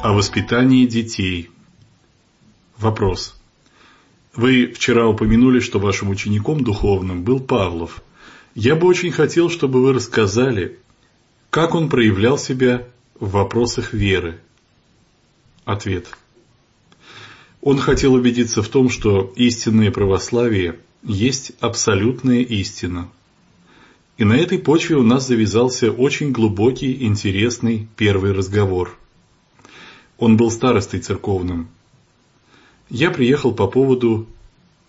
О воспитании детей. Вопрос. Вы вчера упомянули, что вашим учеником духовным был Павлов. Я бы очень хотел, чтобы вы рассказали, как он проявлял себя в вопросах веры. Ответ. Он хотел убедиться в том, что истинное православие есть абсолютная истина. И на этой почве у нас завязался очень глубокий, интересный первый разговор – он был старостой церковным. Я приехал по поводу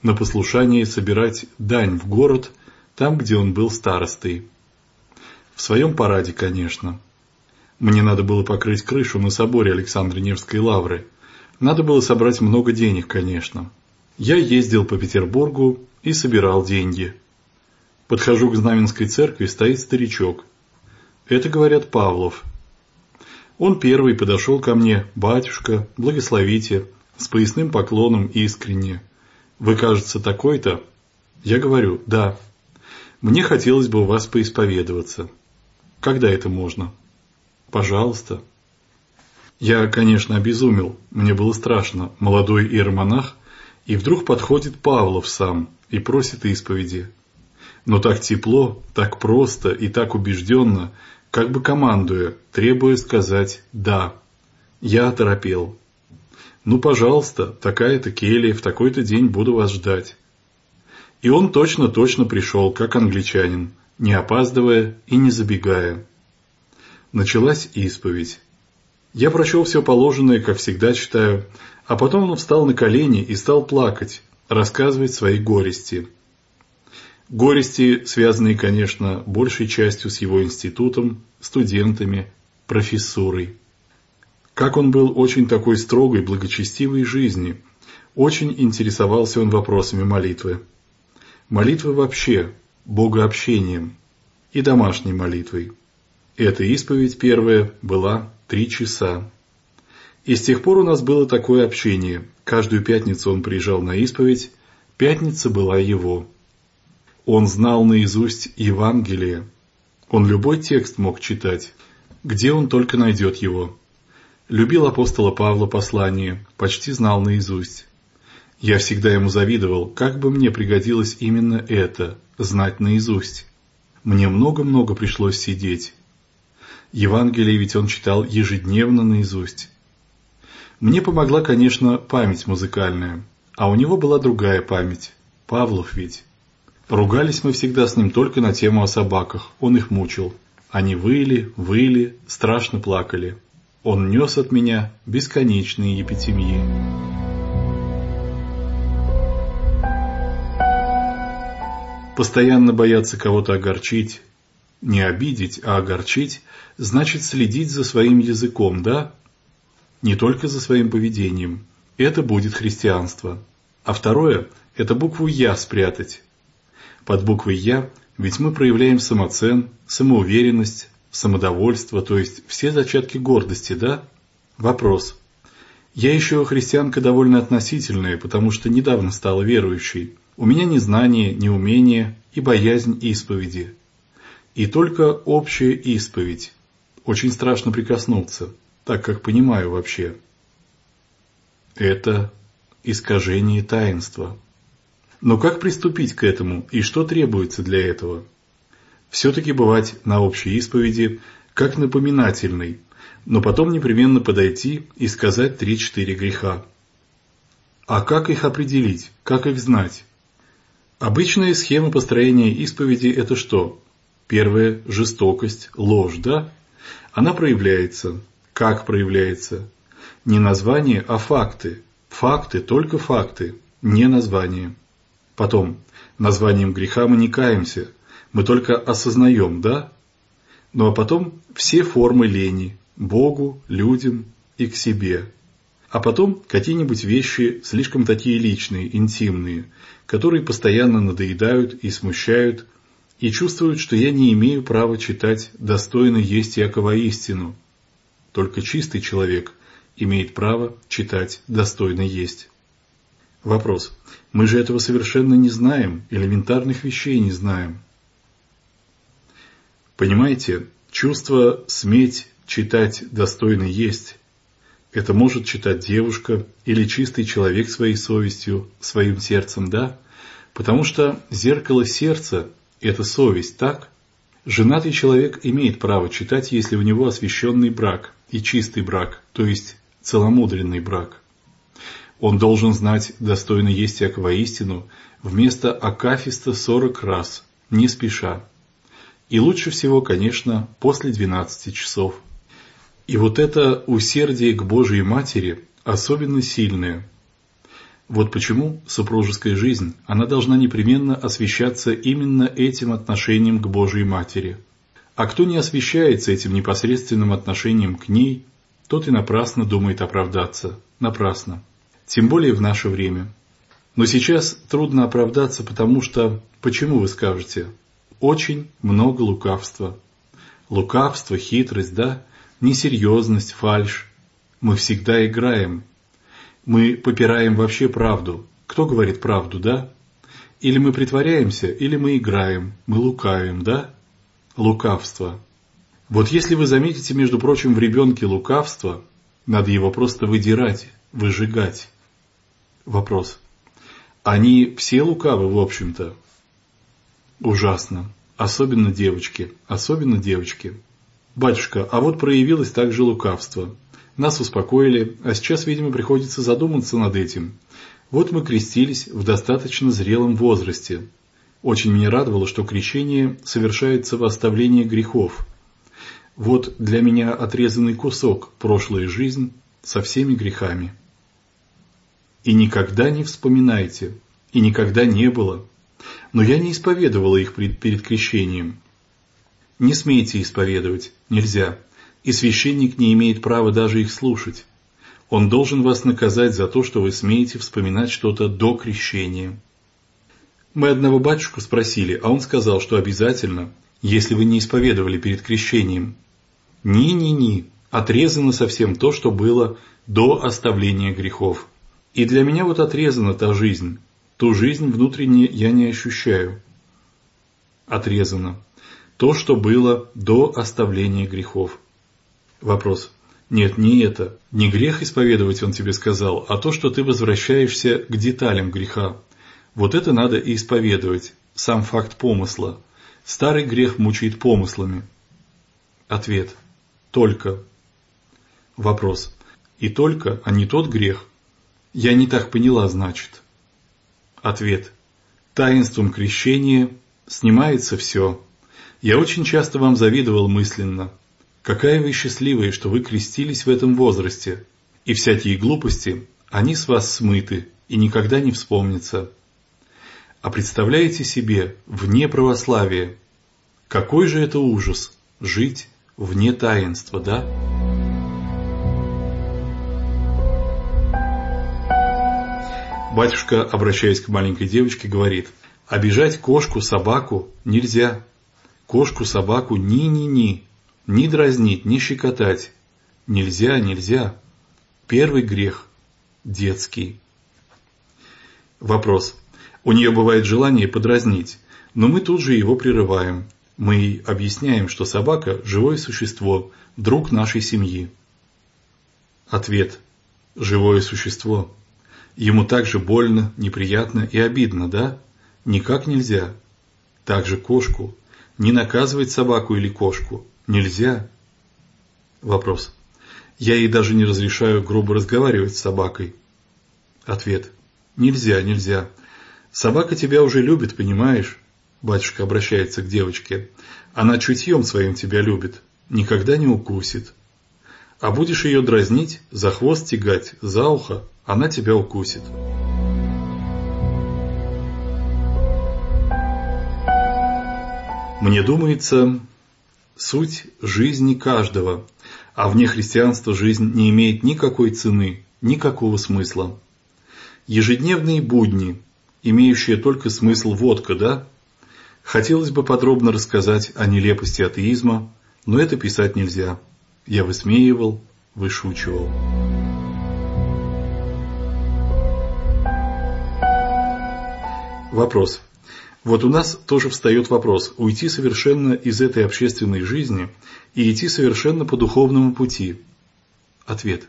на послушание собирать дань в город, там, где он был старостой. В своем параде, конечно. Мне надо было покрыть крышу на соборе Александра Невской лавры. Надо было собрать много денег, конечно. Я ездил по Петербургу и собирал деньги. Подхожу к Знаменской церкви, стоит старичок. Это, говорят, Павлов, он первый подошел ко мне, батюшка, благословите, с поясным поклоном искренне. Вы, кажется, такой-то? Я говорю, да. Мне хотелось бы у вас поисповедоваться. Когда это можно? Пожалуйста. Я, конечно, обезумел. Мне было страшно. Молодой иеромонах, и вдруг подходит Павлов сам и просит исповеди. Но так тепло, так просто и так убежденно, как бы командуя, требуя сказать «да». Я оторопел. «Ну, пожалуйста, такая-то келья, в такой-то день буду вас ждать». И он точно-точно пришел, как англичанин, не опаздывая и не забегая. Началась исповедь. Я прочел все положенное, как всегда читаю, а потом он встал на колени и стал плакать, рассказывать свои горести – Горести, связанные, конечно, большей частью с его институтом, студентами, профессурой. Как он был очень такой строгой, благочестивой жизни, очень интересовался он вопросами молитвы. Молитвы вообще, богообщением и домашней молитвой. Эта исповедь первая была три часа. И с тех пор у нас было такое общение. Каждую пятницу он приезжал на исповедь, пятница была его. Он знал наизусть Евангелие. Он любой текст мог читать, где он только найдет его. Любил апостола Павла послание, почти знал наизусть. Я всегда ему завидовал, как бы мне пригодилось именно это – знать наизусть. Мне много-много пришлось сидеть. Евангелие ведь он читал ежедневно наизусть. Мне помогла, конечно, память музыкальная, а у него была другая память. Павлов ведь. Ругались мы всегда с ним только на тему о собаках, он их мучил. Они выли, выли, страшно плакали. Он нес от меня бесконечные епитемии. Постоянно бояться кого-то огорчить, не обидеть, а огорчить, значит следить за своим языком, да? Не только за своим поведением. Это будет христианство. А второе – это букву «Я» спрятать под буквой «Я» ведь мы проявляем самоцен, самоуверенность, самодовольство, то есть все зачатки гордости, да? Вопрос. Я еще христианка довольно относительная, потому что недавно стала верующей. У меня ни знание, ни умение и боязнь исповеди. И только общая исповедь. Очень страшно прикоснуться, так как понимаю вообще. Это искажение таинства. Но как приступить к этому и что требуется для этого? Все-таки бывать на общей исповеди как напоминательный, но потом непременно подойти и сказать три-четыре греха. А как их определить, как их знать? Обычная схема построения исповеди – это что? Первое – жестокость, ложь, да? Она проявляется. Как проявляется? Не название, а факты. Факты, только факты, не название. Потом, названием греха мы не каемся, мы только осознаем, да? Ну а потом все формы лени – Богу, людям и к себе. А потом какие-нибудь вещи слишком такие личные, интимные, которые постоянно надоедают и смущают, и чувствуют, что я не имею права читать «достойно есть Якова истину». Только чистый человек имеет право читать «достойно есть». Вопрос. Мы же этого совершенно не знаем, элементарных вещей не знаем. Понимаете, чувство сметь читать достойно есть, Это может читать девушка или чистый человек своей совестью, своим сердцем, да? Потому что зеркало сердца – это совесть, так? Женатый человек имеет право читать, если у него освященный брак и чистый брак, то есть целомудренный брак. Он должен знать, достойно есть Якова истину, вместо акафиста сорок раз, не спеша. И лучше всего, конечно, после 12 часов. И вот это усердие к Божьей Матери особенно сильное. Вот почему супружеская жизнь, она должна непременно освещаться именно этим отношением к Божьей Матери. А кто не освещается этим непосредственным отношением к ней, тот и напрасно думает оправдаться. Напрасно. Тем более в наше время. Но сейчас трудно оправдаться, потому что, почему вы скажете, очень много лукавства. Лукавство, хитрость, да, несерьезность, фальшь. Мы всегда играем. Мы попираем вообще правду. Кто говорит правду, да? Или мы притворяемся, или мы играем, мы лукавим, да? Лукавство. Вот если вы заметите, между прочим, в ребенке лукавство, надо его просто выдирать, выжигать. Вопрос. Они все лукавы, в общем-то, Ужасно. Особенно девочки. Особенно девочки. Батюшка, а вот проявилось также лукавство. Нас успокоили, а сейчас, видимо, приходится задуматься над этим. Вот мы крестились в достаточно зрелом возрасте. Очень меня радовало, что крещение совершается в оставлении грехов. Вот для меня отрезанный кусок прошлой жизнь со всеми грехами. И никогда не вспоминайте, и никогда не было, но я не исповедовала их перед крещением. Не смейте исповедовать, нельзя, и священник не имеет права даже их слушать. Он должен вас наказать за то, что вы смеете вспоминать что-то до крещения. Мы одного батюшку спросили, а он сказал, что обязательно, если вы не исповедовали перед крещением. Ни-ни-ни, отрезано совсем то, что было до оставления грехов. И для меня вот отрезана та жизнь, Ту жизнь внутренне я не ощущаю. Отрезано. То, что было до оставления грехов. Вопрос. Нет, не это. Не грех исповедовать он тебе сказал, а то, что ты возвращаешься к деталям греха. Вот это надо и исповедовать. Сам факт помысла. Старый грех мучает помыслами. Ответ. Только. Вопрос. И только, а не тот грех? Я не так поняла, значит. Ответ. Таинством крещения снимается все. Я очень часто вам завидовал мысленно. Какая вы счастливые, что вы крестились в этом возрасте. И всякие глупости, они с вас смыты и никогда не вспомнятся. А представляете себе, вне православия, какой же это ужас жить вне таинства, да? Батюшка, обращаясь к маленькой девочке, говорит, обижать кошку, собаку нельзя. Кошку, собаку ни-ни-ни, ни дразнить, ни щекотать. Нельзя, нельзя. Первый грех – детский. Вопрос. У нее бывает желание подразнить, но мы тут же его прерываем. Мы объясняем, что собака – живое существо, друг нашей семьи. Ответ. Живое существо. Ему также больно, неприятно и обидно, да? Никак нельзя. Также кошку. Не наказывать собаку или кошку. Нельзя. Вопрос. Я ей даже не разрешаю грубо разговаривать с собакой. Ответ. Нельзя, нельзя. Собака тебя уже любит, понимаешь? Батюшка обращается к девочке. Она чутьем своим тебя любит. Никогда не укусит. А будешь ее дразнить, за хвост тягать, за ухо, она тебя укусит. Мне думается, суть жизни каждого, а вне христианства жизнь не имеет никакой цены, никакого смысла. Ежедневные будни, имеющие только смысл водка, да? Хотелось бы подробно рассказать о нелепости атеизма, но это писать нельзя. Я высмеивал, вышучивал. Вопрос. Вот у нас тоже встает вопрос, уйти совершенно из этой общественной жизни и идти совершенно по духовному пути. Ответ.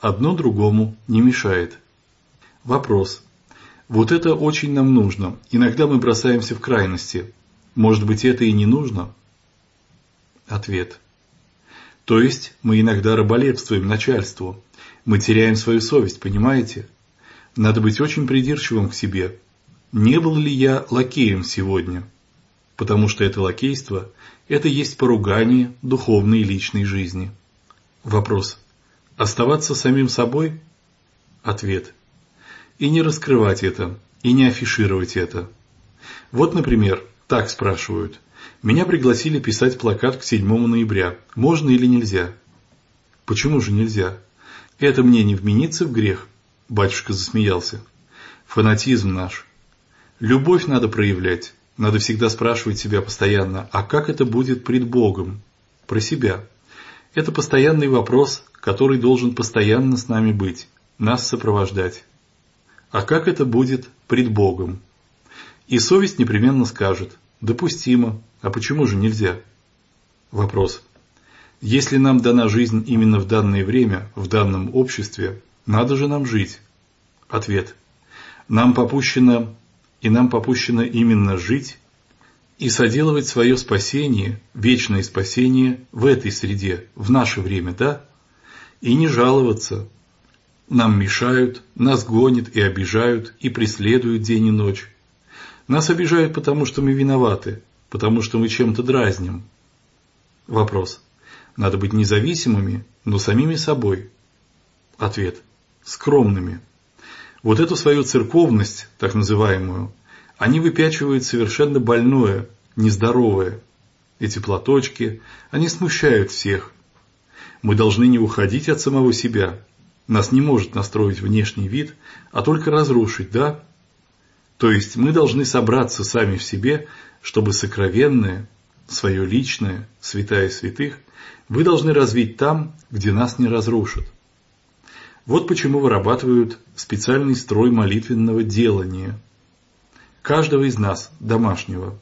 Одно другому не мешает. Вопрос. Вот это очень нам нужно. Иногда мы бросаемся в крайности. Может быть, это и не нужно? Ответ. То есть мы иногда раболепствуем начальству. Мы теряем свою совесть, понимаете? Надо быть очень придирчивым к себе. Не был ли я лакеем сегодня? Потому что это лакейство – это есть поругание духовной и личной жизни. Вопрос. Оставаться самим собой? Ответ. И не раскрывать это, и не афишировать это. Вот, например, так спрашивают. Меня пригласили писать плакат к 7 ноября. Можно или нельзя? Почему же нельзя? Это мне не вменится в грех? Батюшка засмеялся. Фанатизм наш. Любовь надо проявлять. Надо всегда спрашивать себя постоянно, а как это будет пред Богом? Про себя. Это постоянный вопрос, который должен постоянно с нами быть, нас сопровождать. А как это будет пред Богом? И совесть непременно скажет, допустимо, а почему же нельзя? Вопрос. Если нам дана жизнь именно в данное время, в данном обществе, надо же нам жить. Ответ. Нам попущено, и нам попущено именно жить и соделывать свое спасение, вечное спасение в этой среде, в наше время, да? И не жаловаться. Нам мешают, нас гонят и обижают, и преследуют день и ночь. Нас обижают, потому что мы виноваты, потому что мы чем-то дразним. Вопрос. Надо быть независимыми, но самими собой. Ответ. Скромными. Вот эту свою церковность, так называемую, они выпячивают совершенно больное, нездоровое. Эти платочки, они смущают всех. Мы должны не уходить от самого себя. Нас не может настроить внешний вид, а только разрушить, да? То есть мы должны собраться сами в себе, чтобы сокровенное, свое личное, святая святых, вы должны развить там, где нас не разрушат. Вот почему вырабатывают специальный строй молитвенного делания. Каждого из нас, домашнего.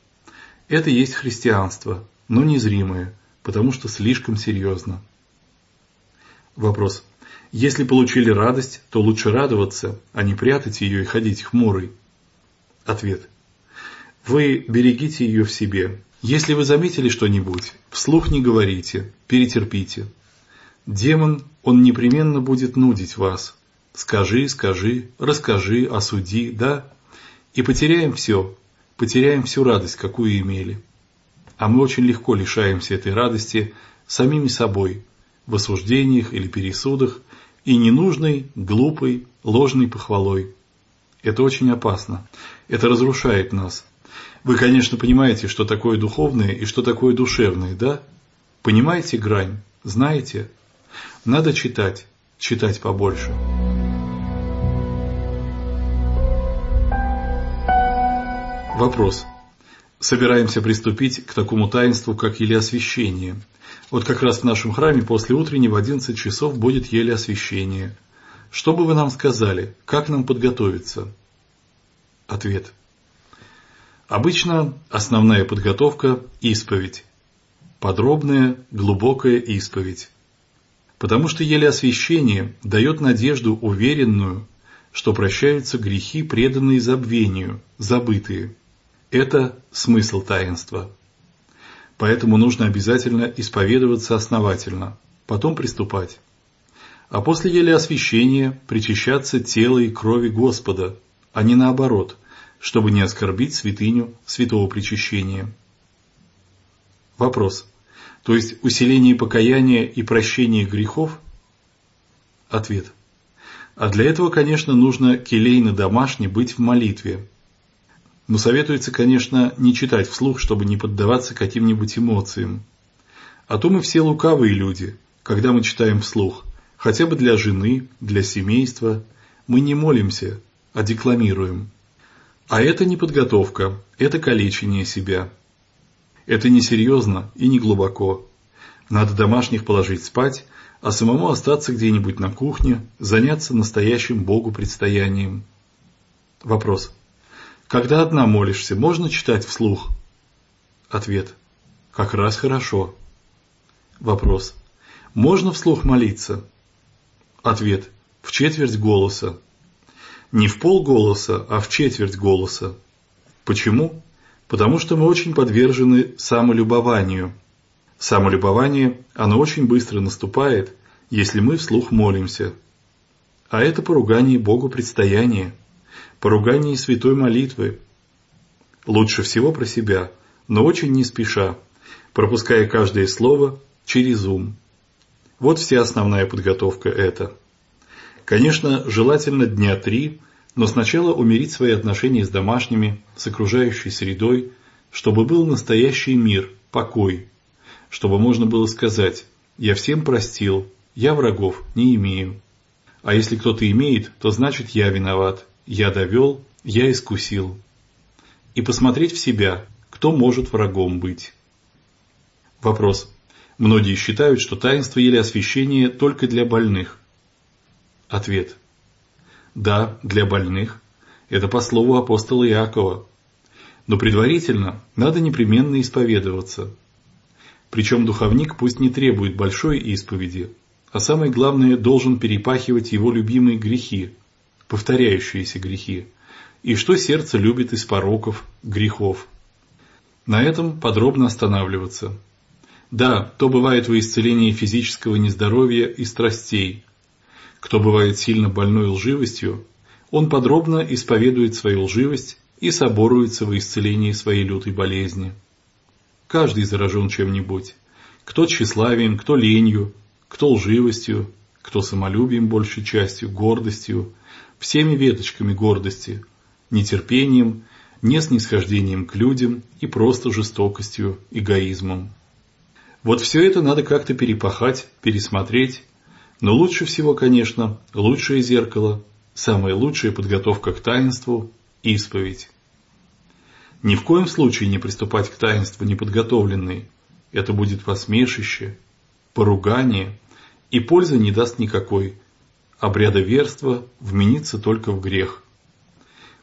Это есть христианство, но незримое, потому что слишком серьезно. Вопрос. Если получили радость, то лучше радоваться, а не прятать ее и ходить хмурой. Ответ. Вы берегите ее в себе. Если вы заметили что-нибудь, вслух не говорите, перетерпите. Демон, он непременно будет нудить вас. Скажи, скажи, расскажи, осуди, да? И потеряем все, потеряем всю радость, какую имели. А мы очень легко лишаемся этой радости самими собой, в осуждениях или пересудах, и ненужной, глупой, ложной похвалой. Это очень опасно. Это разрушает нас. Вы, конечно, понимаете, что такое духовное и что такое душевное, да? Понимаете грань? Знаете? Надо читать, читать побольше. Вопрос. Собираемся приступить к такому таинству, как елеосвящение. Вот как раз в нашем храме после утреннего в 11 часов будет елеосвящение. Что бы вы нам сказали? Как нам подготовиться? Ответ. Обычно основная подготовка – исповедь. Подробная, глубокая исповедь. Потому что еле освящение дает надежду уверенную, что прощаются грехи, преданные забвению, забытые. Это смысл таинства. Поэтому нужно обязательно исповедоваться основательно, потом приступать а после еле освящения причащаться тела и крови Господа, а не наоборот, чтобы не оскорбить святыню святого причащения. Вопрос. То есть усиление покаяния и прощение грехов? Ответ. А для этого, конечно, нужно келейно домашне быть в молитве. Но советуется, конечно, не читать вслух, чтобы не поддаваться каким-нибудь эмоциям. А то мы все лукавые люди, когда мы читаем вслух – хотя бы для жены, для семейства, мы не молимся, а декламируем. А это не подготовка, это калечение себя. Это несерьезно и не глубоко. Надо домашних положить спать, а самому остаться где-нибудь на кухне, заняться настоящим Богу предстоянием. Вопрос. Когда одна молишься, можно читать вслух? Ответ. Как раз хорошо. Вопрос. Можно вслух молиться? Ответ. В четверть голоса. Не в полголоса, а в четверть голоса. Почему? Потому что мы очень подвержены самолюбованию. Самолюбование, оно очень быстро наступает, если мы вслух молимся. А это поругание Богу предстояние, поругание святой молитвы. Лучше всего про себя, но очень не спеша, пропуская каждое слово через ум. Вот вся основная подготовка это. Конечно, желательно дня три, но сначала умерить свои отношения с домашними, с окружающей средой, чтобы был настоящий мир, покой, чтобы можно было сказать «я всем простил, я врагов не имею». А если кто-то имеет, то значит я виноват, я довел, я искусил. И посмотреть в себя, кто может врагом быть. Вопрос. Многие считают, что таинство или освящение только для больных. Ответ. Да, для больных. Это по слову апостола Иакова. Но предварительно надо непременно исповедоваться. Причем духовник пусть не требует большой исповеди, а самое главное должен перепахивать его любимые грехи, повторяющиеся грехи, и что сердце любит из пороков, грехов. На этом подробно останавливаться. Да, то бывает во исцелении физического нездоровья и страстей, кто бывает сильно больной лживостью, он подробно исповедует свою лживость и соборуется во исцелении своей лютой болезни. Каждый заражен чем-нибудь. Кто тщеславием, кто ленью, кто лживостью, кто самолюбием большей частью, гордостью, всеми веточками гордости, нетерпением, неснисхождением к людям и просто жестокостью, эгоизмом. Вот все это надо как-то перепахать, пересмотреть но лучше всего, конечно, лучшее зеркало, самая лучшая подготовка к таинству – исповедь. Ни в коем случае не приступать к таинству неподготовленный. Это будет посмешище, поругание, и пользы не даст никакой. Обряда верства вменится только в грех.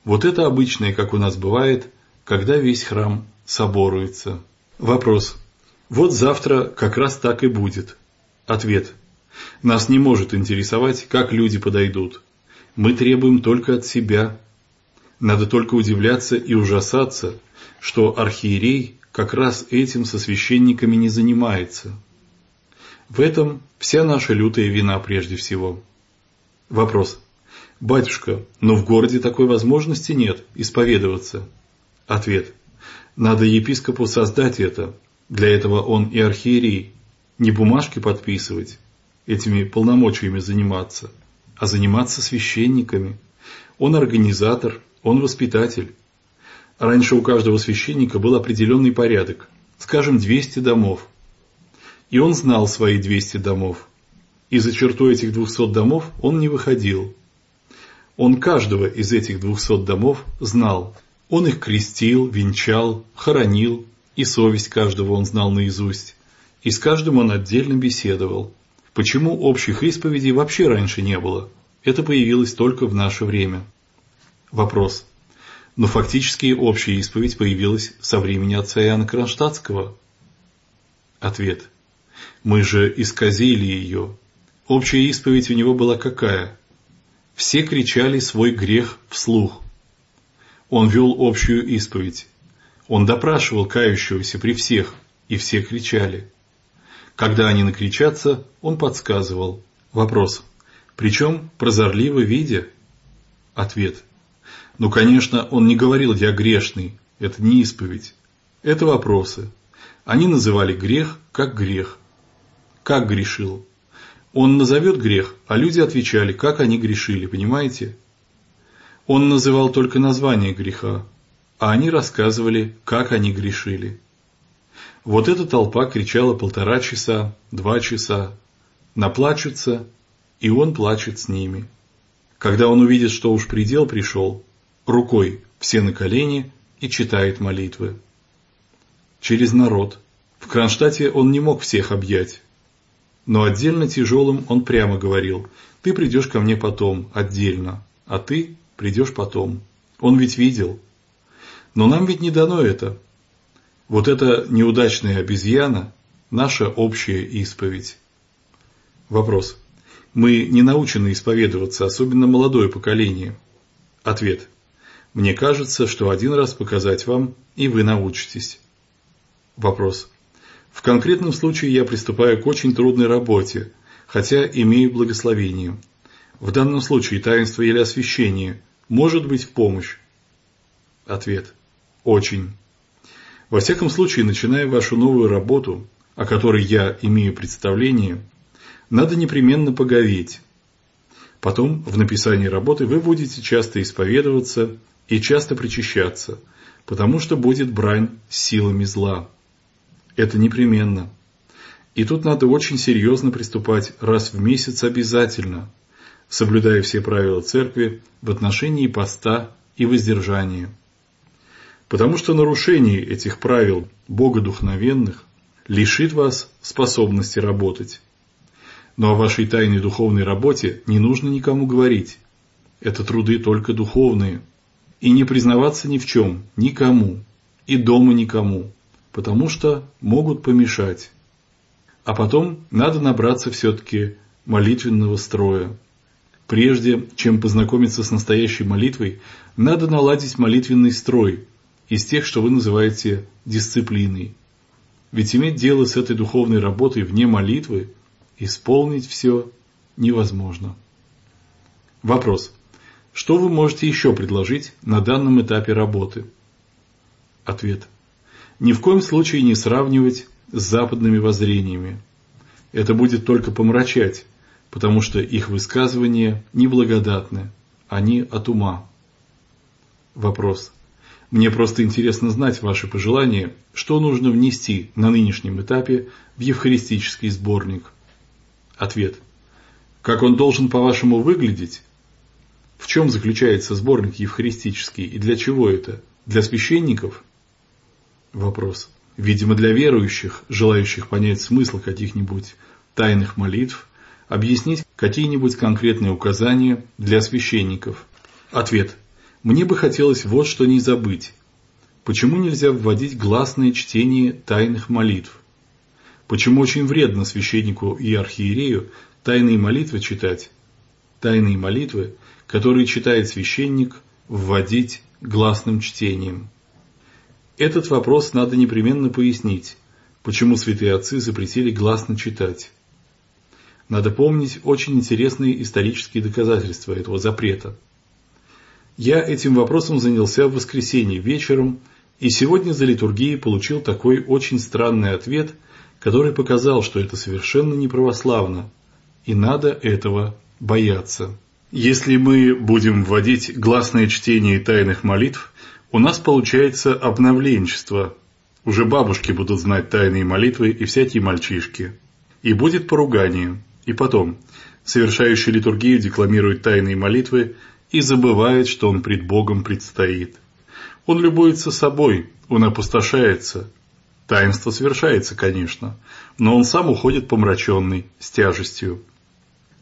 Вот это обычное, как у нас бывает, когда весь храм соборуется. Вопрос. Вот завтра как раз так и будет. Ответ. Нас не может интересовать, как люди подойдут. Мы требуем только от себя. Надо только удивляться и ужасаться, что архиерей как раз этим со священниками не занимается. В этом вся наша лютая вина прежде всего. Вопрос. Батюшка, но в городе такой возможности нет исповедоваться. Ответ. Надо епископу создать это. Для этого он и архиерей. Не бумажки подписывать, этими полномочиями заниматься, а заниматься священниками. Он организатор, он воспитатель. Раньше у каждого священника был определенный порядок, скажем, 200 домов. И он знал свои 200 домов. И за черту этих 200 домов он не выходил. Он каждого из этих 200 домов знал. Он их крестил, венчал, хоронил, и совесть каждого он знал наизусть. И с каждым он отдельно беседовал. Почему общих исповедей вообще раньше не было? Это появилось только в наше время. Вопрос. Но фактически общая исповедь появилась со времени отца Иоанна Кронштадтского. Ответ. Мы же исказили ее. Общая исповедь у него была какая? Все кричали свой грех вслух. Он вел общую исповедь. Он допрашивал кающегося при всех, и все кричали. Когда они накричатся, он подсказывал. Вопрос. Причем прозорливо видя? Ответ. Ну, конечно, он не говорил «я грешный», это не исповедь. Это вопросы. Они называли грех как грех. Как грешил? Он назовет грех, а люди отвечали, как они грешили, понимаете? Он называл только название греха, а они рассказывали, как они грешили. Вот эта толпа кричала полтора часа, два часа. Наплачутся, и он плачет с ними. Когда он увидит, что уж предел пришел, рукой все на колени и читает молитвы. Через народ. В Кронштадте он не мог всех объять. Но отдельно тяжелым он прямо говорил, ты придешь ко мне потом, отдельно, а ты придешь потом. Он ведь видел. Но нам ведь не дано это, вот эта неудачная обезьяна – наша общая исповедь. Вопрос. Мы не научены исповедоваться, особенно молодое поколение. Ответ. Мне кажется, что один раз показать вам, и вы научитесь. Вопрос. В конкретном случае я приступаю к очень трудной работе, хотя имею благословение. В данном случае таинство или освящение может быть в помощь. Ответ. Очень. Во всяком случае, начиная вашу новую работу, о которой я имею представление, надо непременно поговеть. Потом, в написании работы, вы будете часто исповедоваться и часто причащаться, потому что будет брань силами зла. Это непременно. И тут надо очень серьезно приступать раз в месяц обязательно, соблюдая все правила церкви в отношении поста и воздержания. Потому что нарушение этих правил богодухновенных лишит вас способности работать. Но о вашей тайной духовной работе не нужно никому говорить. Это труды только духовные. И не признаваться ни в чем, никому, и дома никому, потому что могут помешать. А потом надо набраться все-таки молитвенного строя. Прежде чем познакомиться с настоящей молитвой, надо наладить молитвенный строй из тех, что вы называете дисциплиной. Ведь иметь дело с этой духовной работой вне молитвы Исполнить все невозможно. Вопрос. Что вы можете еще предложить на данном этапе работы? Ответ. Ни в коем случае не сравнивать с западными воззрениями. Это будет только помрачать, потому что их высказывания неблагодатны, они от ума. Вопрос. Мне просто интересно знать ваши пожелания, что нужно внести на нынешнем этапе в евхаристический сборник – Ответ. Как он должен, по-вашему, выглядеть? В чем заключается сборник евхаристический и для чего это? Для священников? Вопрос. Видимо, для верующих, желающих понять смысл каких-нибудь тайных молитв, объяснить какие-нибудь конкретные указания для священников. Ответ. Мне бы хотелось вот что не забыть. Почему нельзя вводить гласное чтение тайных молитв? Почему очень вредно священнику и архиерею тайные молитвы читать? Тайные молитвы, которые читает священник, вводить гласным чтением. Этот вопрос надо непременно пояснить, почему святые отцы запретили гласно читать. Надо помнить очень интересные исторические доказательства этого запрета. Я этим вопросом занялся в воскресенье вечером, и сегодня за литургией получил такой очень странный ответ – который показал, что это совершенно не православно, и надо этого бояться. Если мы будем вводить гласное чтение тайных молитв, у нас получается обновленчество. Уже бабушки будут знать тайные молитвы и всякие мальчишки. И будет поругание. И потом, совершающий литургию декламирует тайные молитвы и забывает, что он пред Богом предстоит. Он любуется собой, он опустошается, Таинство совершается, конечно, но он сам уходит помраченный, с тяжестью.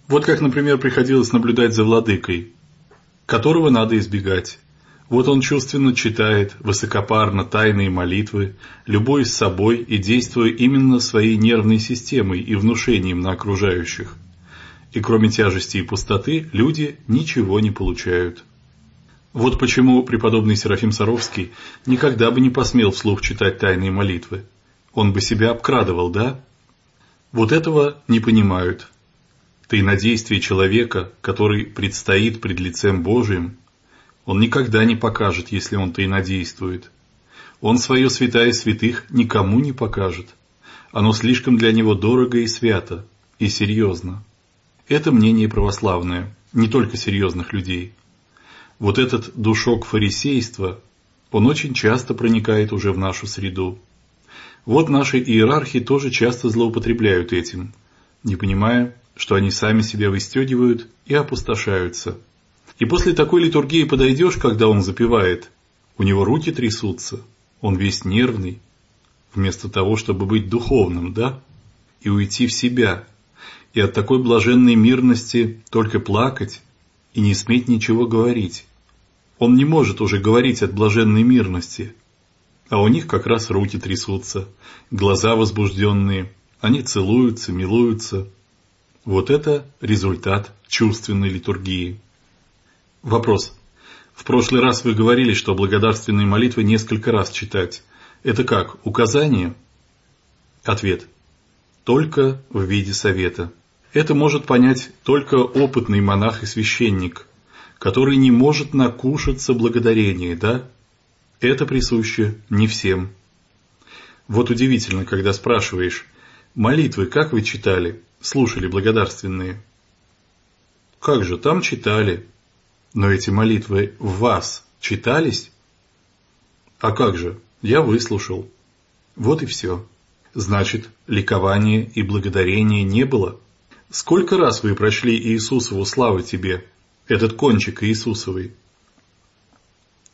Вот как, например, приходилось наблюдать за владыкой, которого надо избегать. Вот он чувственно читает, высокопарно тайные молитвы, любуясь собой и действуя именно своей нервной системой и внушением на окружающих. И кроме тяжести и пустоты, люди ничего не получают. Вот почему преподобный Серафим Саровский никогда бы не посмел вслух читать тайные молитвы. Он бы себя обкрадывал, да? Вот этого не понимают. Тайнодействие человека, который предстоит пред лицем Божиим, он никогда не покажет, если он тайнодействует. Он свое святая святых никому не покажет. Оно слишком для него дорого и свято, и серьезно. Это мнение православное, не только серьезных людей – вот этот душок фарисейства, он очень часто проникает уже в нашу среду. Вот наши иерархи тоже часто злоупотребляют этим, не понимая, что они сами себя выстегивают и опустошаются. И после такой литургии подойдешь, когда он запевает, у него руки трясутся, он весь нервный, вместо того, чтобы быть духовным, да? И уйти в себя, и от такой блаженной мирности только плакать и не сметь ничего говорить. Он не может уже говорить от блаженной мирности. А у них как раз руки трясутся, глаза возбужденные, они целуются, милуются. Вот это результат чувственной литургии. Вопрос. В прошлый раз вы говорили, что благодарственные молитвы несколько раз читать. Это как, указание? Ответ. Только в виде совета. Это может понять только опытный монах и священник, который не может накушаться благодарения, да? Это присуще не всем. Вот удивительно, когда спрашиваешь, молитвы как вы читали, слушали благодарственные? Как же, там читали. Но эти молитвы в вас читались? А как же, я выслушал. Вот и все. Значит, ликования и благодарения не было. Сколько раз вы прочли Иисусову славы тебе, этот кончик Иисусовый?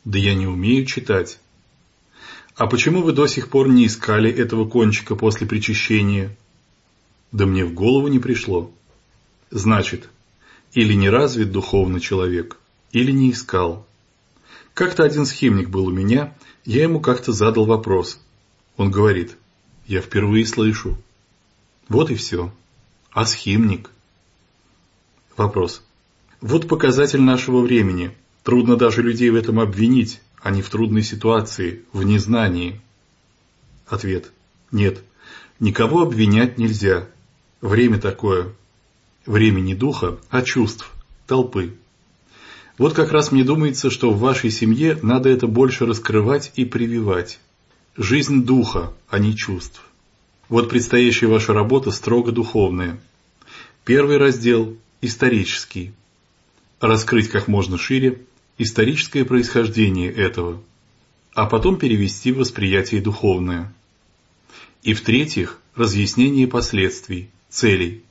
Да я не умею читать. А почему вы до сих пор не искали этого кончика после причащения? Да мне в голову не пришло. Значит, или не развит духовно человек, или не искал. Как-то один схимник был у меня, я ему как-то задал вопрос. Он говорит, я впервые слышу. Вот и все. А схимник? Вопрос. Вот показатель нашего времени. Трудно даже людей в этом обвинить. Они в трудной ситуации, в незнании. Ответ. Нет, никого обвинять нельзя. Время такое. Время не духа, а чувств, толпы. Вот как раз мне думается, что в вашей семье надо это больше раскрывать и прививать. Жизнь духа, а не чувств. Вот предстоящая ваша работа строго духовная. Первый раздел – исторический. Раскрыть как можно шире историческое происхождение этого, а потом перевести в восприятие духовное. И в-третьих, разъяснение последствий, целей.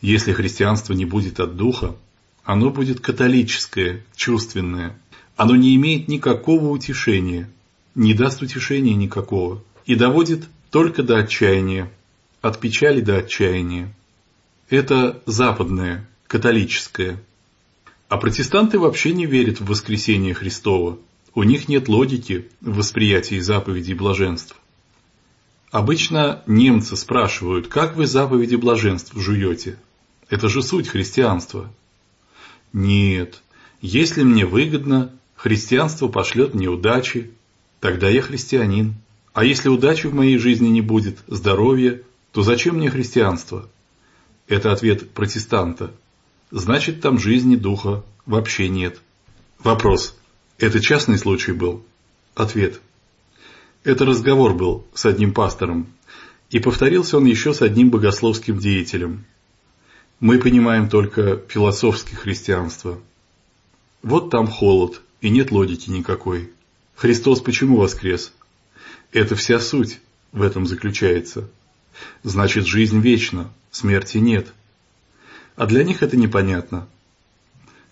Если христианство не будет от духа, оно будет католическое, чувственное. Оно не имеет никакого утешения, не даст утешения никакого и доводит только до отчаяния, от печали до отчаяния. Это западное, католическое. А протестанты вообще не верят в воскресение Христова. У них нет логики в восприятии заповедей блаженств. Обычно немцы спрашивают, как вы заповеди блаженств жуете? Это же суть христианства. Нет, если мне выгодно, христианство пошлет мне удачи, тогда я христианин. А если удачи в моей жизни не будет, здоровья, то зачем мне христианство? Это ответ протестанта значит там жизни духа вообще нет. Вопрос. Это частный случай был? Ответ. Это разговор был с одним пастором, и повторился он еще с одним богословским деятелем. Мы понимаем только философское христианство. Вот там холод, и нет логики никакой. Христос почему воскрес? Это вся суть в этом заключается. Значит, жизнь вечна, смерти нет – а для них это непонятно.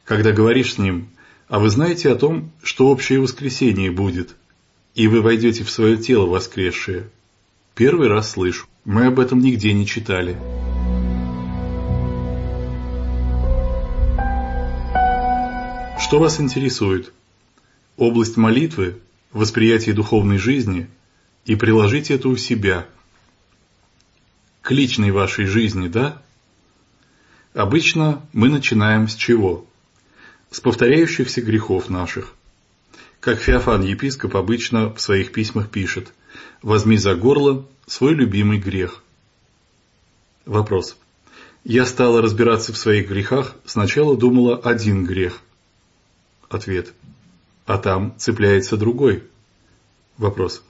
Когда говоришь с ним, а вы знаете о том, что общее воскресение будет, и вы войдете в свое тело воскресшее. Первый раз слышу, мы об этом нигде не читали. Что вас интересует? Область молитвы, восприятие духовной жизни и приложите это у себя. К личной вашей жизни, да? Обычно мы начинаем с чего? С повторяющихся грехов наших. Как Феофан епископ обычно в своих письмах пишет «Возьми за горло свой любимый грех». Вопрос. Я стала разбираться в своих грехах, сначала думала один грех. Ответ. А там цепляется другой. Вопрос.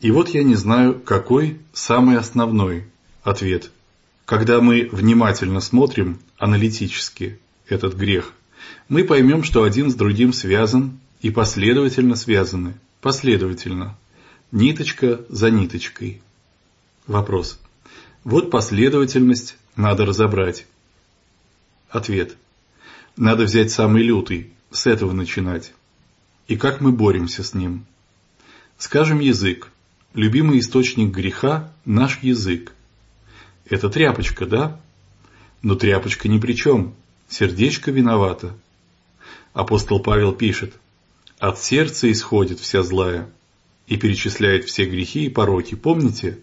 И вот я не знаю, какой самый основной. Ответ. Когда мы внимательно смотрим аналитически этот грех, мы поймем, что один с другим связан и последовательно связаны. Последовательно. Ниточка за ниточкой. Вопрос. Вот последовательность надо разобрать. Ответ. Надо взять самый лютый, с этого начинать. И как мы боремся с ним. Скажем язык. Любимый источник греха – наш язык. Это тряпочка, да? Но тряпочка ни при чем. Сердечко виновато. Апостол Павел пишет, «От сердца исходит вся злая» и перечисляет все грехи и пороки. Помните?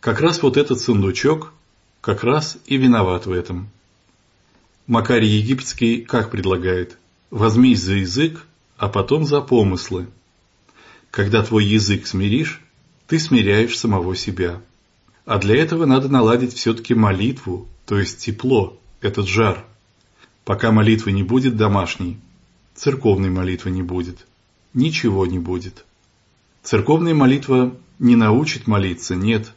Как раз вот этот сундучок как раз и виноват в этом. Макарий Египетский как предлагает? Возьмись за язык, а потом за помыслы. Когда твой язык смиришь, ты смиряешь самого себя. А для этого надо наладить все-таки молитву, то есть тепло, этот жар. Пока молитвы не будет домашней, церковной молитвы не будет, ничего не будет. Церковная молитва не научит молиться, нет.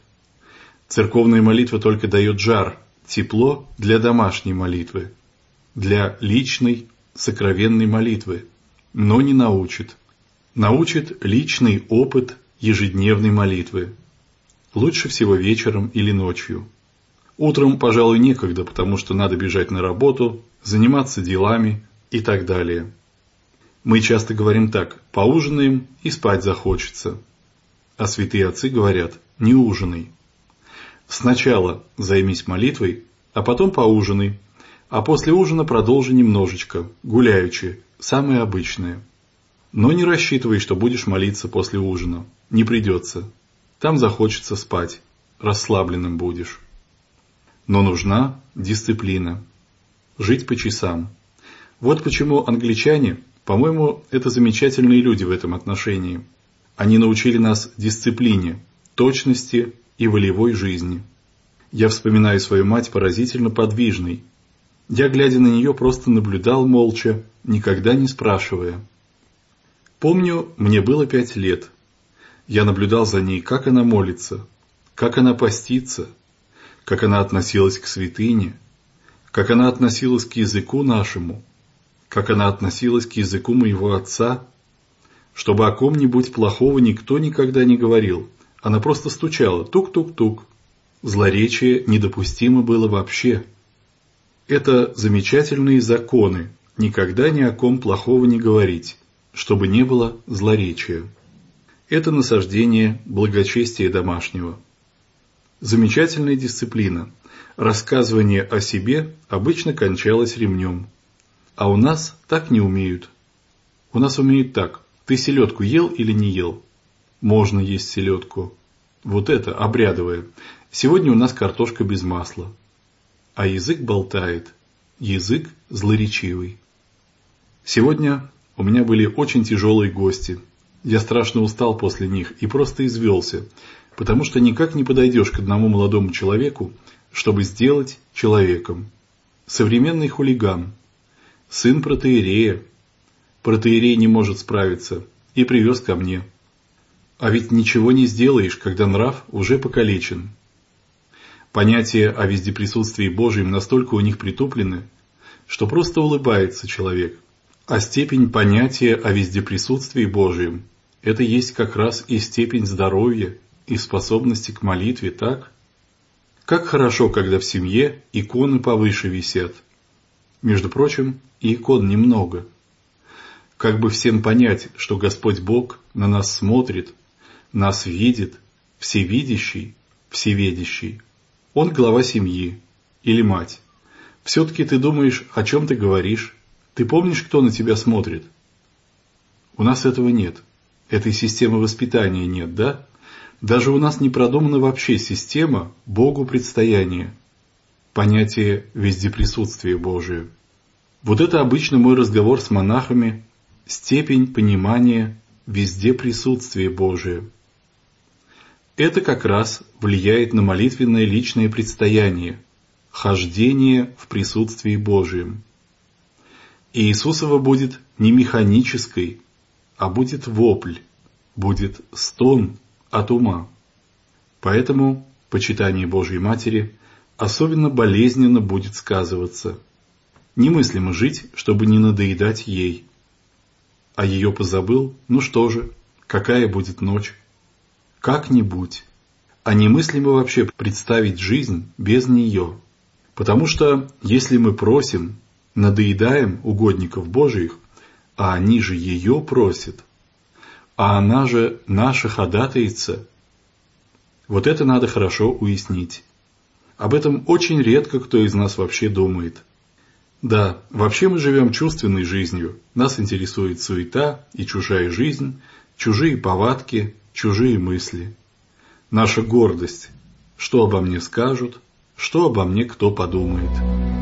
Церковная молитва только дает жар, тепло для домашней молитвы, для личной, сокровенной молитвы, но не научит. Научит личный опыт ежедневной молитвы. Лучше всего вечером или ночью. Утром, пожалуй, некогда, потому что надо бежать на работу, заниматься делами и так далее. Мы часто говорим так – поужинаем и спать захочется. А святые отцы говорят – не ужинай. Сначала займись молитвой, а потом поужинай, а после ужина продолжи немножечко, гуляючи, самое обычное. Но не рассчитывай, что будешь молиться после ужина. Не придется. Там захочется спать, расслабленным будешь. Но нужна дисциплина. Жить по часам. Вот почему англичане, по-моему, это замечательные люди в этом отношении. Они научили нас дисциплине, точности и волевой жизни. Я вспоминаю свою мать поразительно подвижной. Я, глядя на нее, просто наблюдал молча, никогда не спрашивая. Помню, мне было пять лет. Я наблюдал за ней, как она молится, как она постится, как она относилась к святыне, как она относилась к языку нашему, как она относилась к языку моего отца, чтобы о ком-нибудь плохого никто никогда не говорил. Она просто стучала тук-тук-тук. Злоречие недопустимо было вообще. Это замечательные законы, никогда ни о ком плохого не говорить, чтобы не было злоречия. Это насаждение благочестия домашнего. Замечательная дисциплина. Рассказывание о себе обычно кончалось ремнем. А у нас так не умеют. У нас умеют так. Ты селедку ел или не ел? Можно есть селедку. Вот это, обрядовое. Сегодня у нас картошка без масла. А язык болтает. Язык злоречивый. Сегодня у меня были очень тяжелые гости. Я страшно устал после них и просто извелся, потому что никак не подойдешь к одному молодому человеку, чтобы сделать человеком. Современный хулиган, сын протеерея. Протеерей не может справиться и привез ко мне. А ведь ничего не сделаешь, когда нрав уже покалечен. Понятия о вездеприсутствии Божьем настолько у них притуплены, что просто улыбается человек. А степень понятия о вездеприсутствии Божьем – это есть как раз и степень здоровья и способности к молитве, так? Как хорошо, когда в семье иконы повыше висят. Между прочим, и икон немного. Как бы всем понять, что Господь Бог на нас смотрит, нас видит, всевидящий, всеведящий. Он глава семьи или мать. Все-таки ты думаешь, о чем ты говоришь? Ты помнишь, кто на тебя смотрит? У нас этого нет. Этой системы воспитания нет, да? Даже у нас не продумана вообще система Богу предстояния, понятие вездеприсутствия Божия. Вот это обычно мой разговор с монахами, степень понимания везде присутствия Божия. Это как раз влияет на молитвенное личное предстояние, хождение в присутствии Божием. Иисусова будет не механической, а будет вопль, будет стон от ума. Поэтому почитание Божьей Матери особенно болезненно будет сказываться. Немыслимо жить, чтобы не надоедать ей. А ее позабыл, ну что же, какая будет ночь? Как-нибудь. А немыслимо вообще представить жизнь без нее. Потому что, если мы просим, надоедаем угодников Божиих, а они же ее просят, а она же наша ходатайца. Вот это надо хорошо уяснить. Об этом очень редко кто из нас вообще думает. Да, вообще мы живем чувственной жизнью, нас интересует суета и чужая жизнь, чужие повадки, чужие мысли. Наша гордость, что обо мне скажут, что обо мне кто подумает.